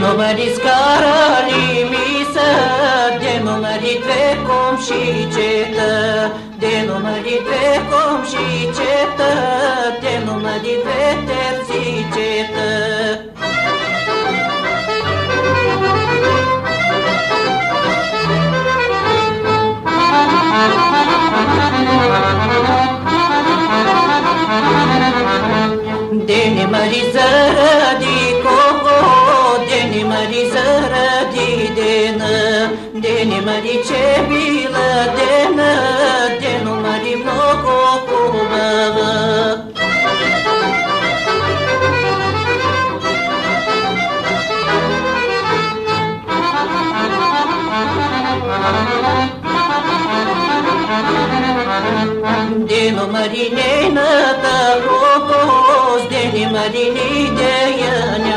numări scară limisă, de numări pe cum și cetă, de numări pe cum și cetă, de numări pe terți cetă. De de nimări ce bilă denă, de numări mnogo cubăvă. De numărine nătălocos, de nimărini de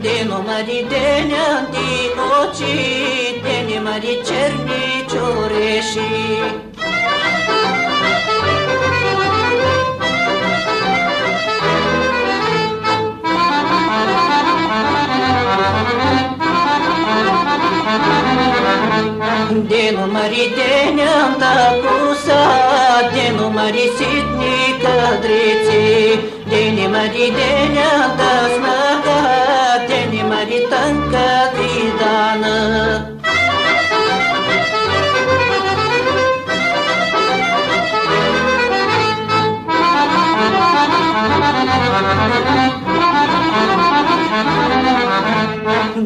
de numări de neantinoci, de numări cerniciureși. De numări de neantăcusa, de numări sitni cădriții, de numări de neantăsnăcă, Maracanã.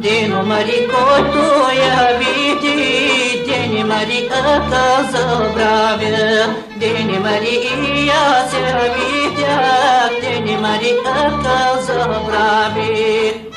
Dino Maricotoya vidi, Dini Mari akază brave, Dini Mari ia se videa, Dini Mari casa brave.